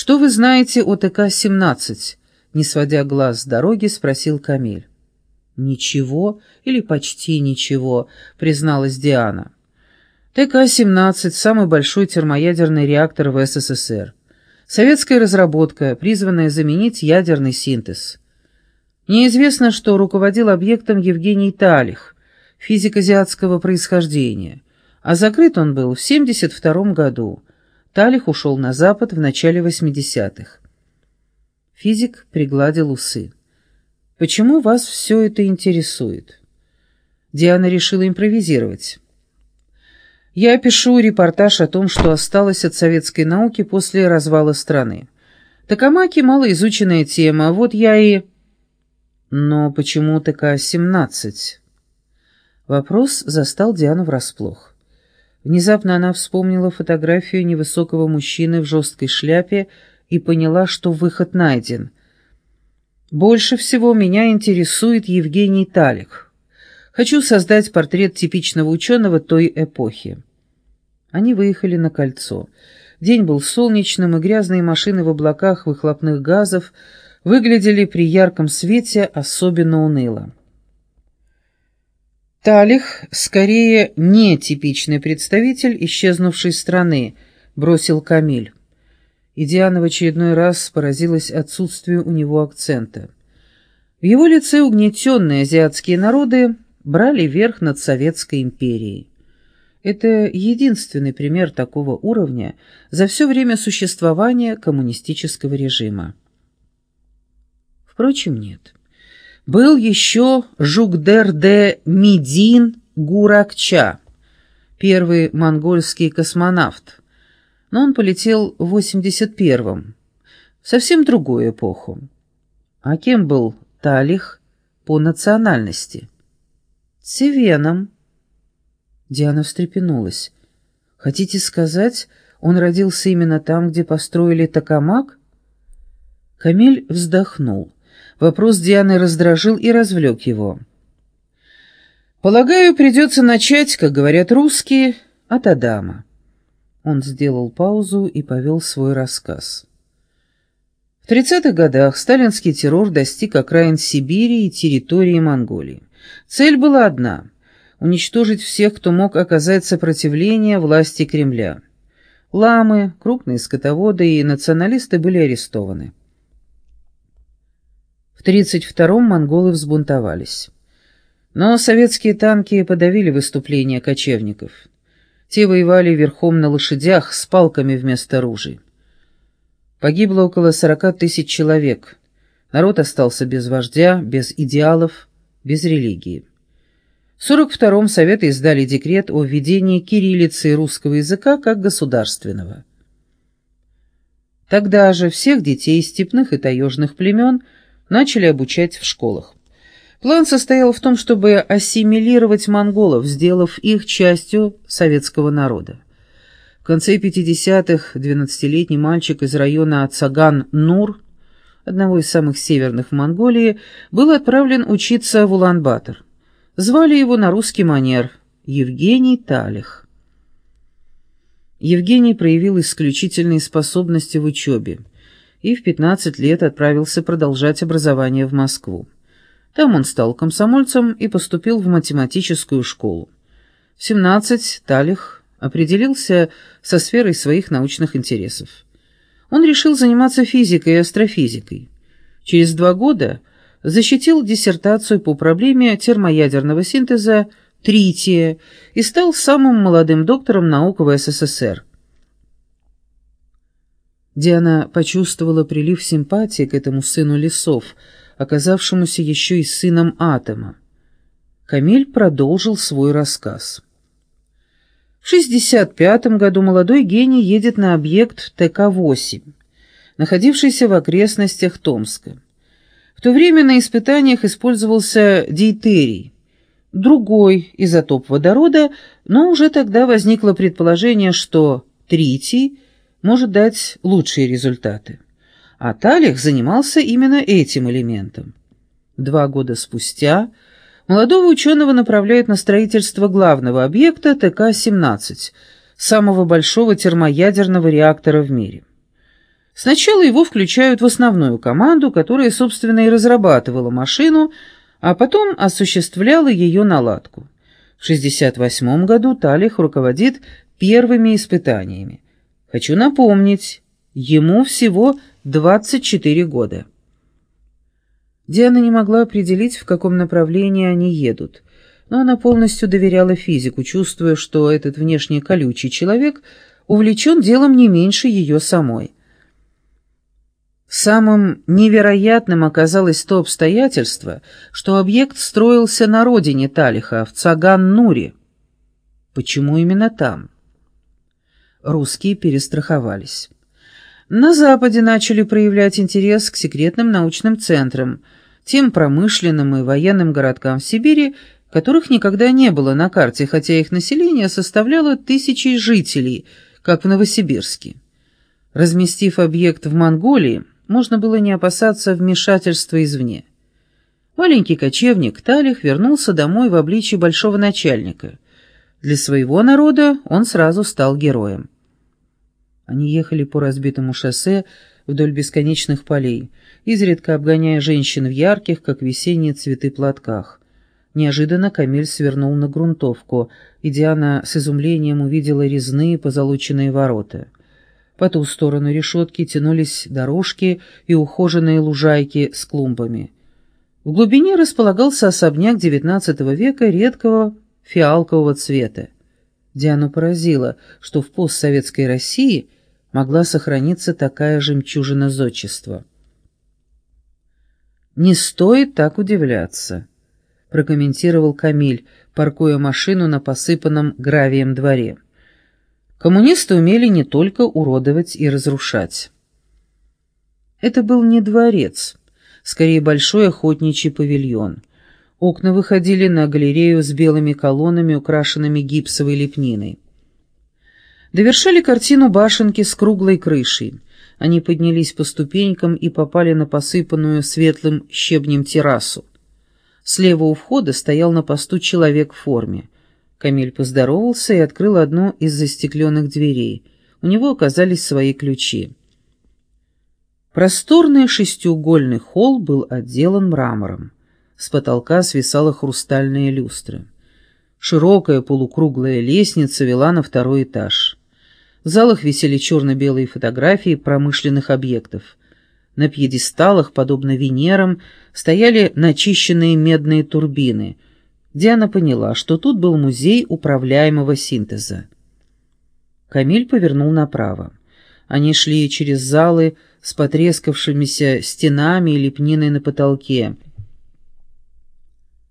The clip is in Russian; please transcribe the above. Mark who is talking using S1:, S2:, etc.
S1: «Что вы знаете о ТК-17?» Не сводя глаз с дороги, спросил Камиль. «Ничего или почти ничего», — призналась Диана. ТК-17 — самый большой термоядерный реактор в СССР. Советская разработка, призванная заменить ядерный синтез. Неизвестно, что руководил объектом Евгений Талих, физик азиатского происхождения, а закрыт он был в 1972 году. Талих ушел на Запад в начале 80-х. Физик пригладил усы. «Почему вас все это интересует?» Диана решила импровизировать. «Я пишу репортаж о том, что осталось от советской науки после развала страны. Токамаки — малоизученная тема, вот я и...» «Но почему ТК-17?» Вопрос застал Диану врасплох. Внезапно она вспомнила фотографию невысокого мужчины в жесткой шляпе и поняла, что выход найден. «Больше всего меня интересует Евгений Талик. Хочу создать портрет типичного ученого той эпохи». Они выехали на кольцо. День был солнечным, и грязные машины в облаках выхлопных газов выглядели при ярком свете особенно уныло. Талих скорее не типичный представитель исчезнувшей страны, бросил Камиль и Диана в очередной раз поразилась отсутствию у него акцента. В его лице угнетенные азиатские народы брали верх над Советской империей. Это единственный пример такого уровня за все время существования коммунистического режима. Впрочем, нет. Был еще Жугдер де Мидин Гуракча, первый монгольский космонавт, но он полетел в 81-м, в совсем другую эпоху. А кем был Талих по национальности? Севеном. Диана встрепенулась. Хотите сказать, он родился именно там, где построили Токамак? Камиль вздохнул. Вопрос Дианы раздражил и развлек его. «Полагаю, придется начать, как говорят русские, от Адама». Он сделал паузу и повел свой рассказ. В 30-х годах сталинский террор достиг окраин Сибири и территории Монголии. Цель была одна – уничтожить всех, кто мог оказать сопротивление власти Кремля. Ламы, крупные скотоводы и националисты были арестованы. В 1932-м монголы взбунтовались. Но советские танки подавили выступления кочевников – те воевали верхом на лошадях с палками вместо ружей. Погибло около сорока тысяч человек. Народ остался без вождя, без идеалов, без религии. В 42-м Советы издали декрет о введении кириллицы русского языка как государственного. Тогда же всех детей степных и таежных племен начали обучать в школах. План состоял в том, чтобы ассимилировать монголов, сделав их частью советского народа. В конце 50-х 12-летний мальчик из района Цаган-Нур, одного из самых северных в Монголии, был отправлен учиться в Улан-Батор. Звали его на русский манер Евгений Талих. Евгений проявил исключительные способности в учебе и в 15 лет отправился продолжать образование в Москву. Там он стал комсомольцем и поступил в математическую школу. В 17 Талих определился со сферой своих научных интересов. Он решил заниматься физикой и астрофизикой. Через два года защитил диссертацию по проблеме термоядерного синтеза трития и стал самым молодым доктором наук в СССР. Диана почувствовала прилив симпатии к этому сыну лесов – оказавшемуся еще и сыном Атома. Камиль продолжил свой рассказ. В 65 году молодой гений едет на объект ТК-8, находившийся в окрестностях Томска. В то время на испытаниях использовался дейтерий, другой изотоп водорода, но уже тогда возникло предположение, что тритий может дать лучшие результаты а Талих занимался именно этим элементом. Два года спустя молодого ученого направляют на строительство главного объекта ТК-17, самого большого термоядерного реактора в мире. Сначала его включают в основную команду, которая, собственно, и разрабатывала машину, а потом осуществляла ее наладку. В 1968 году Талих руководит первыми испытаниями. Хочу напомнить, ему всего 24 года. Диана не могла определить, в каком направлении они едут, но она полностью доверяла физику, чувствуя, что этот внешне колючий человек увлечен делом не меньше ее самой. Самым невероятным оказалось то обстоятельство, что объект строился на родине Талиха, в Цаган-Нуре. Почему именно там? Русские перестраховались. На Западе начали проявлять интерес к секретным научным центрам, тем промышленным и военным городкам в Сибири, которых никогда не было на карте, хотя их население составляло тысячи жителей, как в Новосибирске. Разместив объект в Монголии, можно было не опасаться вмешательства извне. Маленький кочевник Талих вернулся домой в обличии большого начальника. Для своего народа он сразу стал героем. Они ехали по разбитому шоссе вдоль бесконечных полей, изредка обгоняя женщин в ярких, как весенние цветы, платках. Неожиданно Камиль свернул на грунтовку, и Диана с изумлением увидела резные позолоченные ворота. По ту сторону решетки тянулись дорожки и ухоженные лужайки с клумбами. В глубине располагался особняк XIX века редкого фиалкового цвета. Диану поразило, что в постсоветской России могла сохраниться такая жемчужина зодчества. «Не стоит так удивляться», — прокомментировал Камиль, паркуя машину на посыпанном гравием дворе. Коммунисты умели не только уродовать и разрушать. Это был не дворец, скорее большой охотничий павильон. Окна выходили на галерею с белыми колоннами, украшенными гипсовой лепниной. Довершали картину башенки с круглой крышей. Они поднялись по ступенькам и попали на посыпанную светлым щебнем террасу. Слева у входа стоял на посту человек в форме. Камиль поздоровался и открыл одну из застекленных дверей. У него оказались свои ключи. Просторный шестиугольный холл был отделан мрамором. С потолка свисала хрустальная люстра. Широкая полукруглая лестница вела на второй этаж. В залах висели черно-белые фотографии промышленных объектов. На пьедесталах, подобно Венерам, стояли начищенные медные турбины — Диана поняла, что тут был музей управляемого синтеза. Камиль повернул направо. Они шли через залы с потрескавшимися стенами и лепниной на потолке —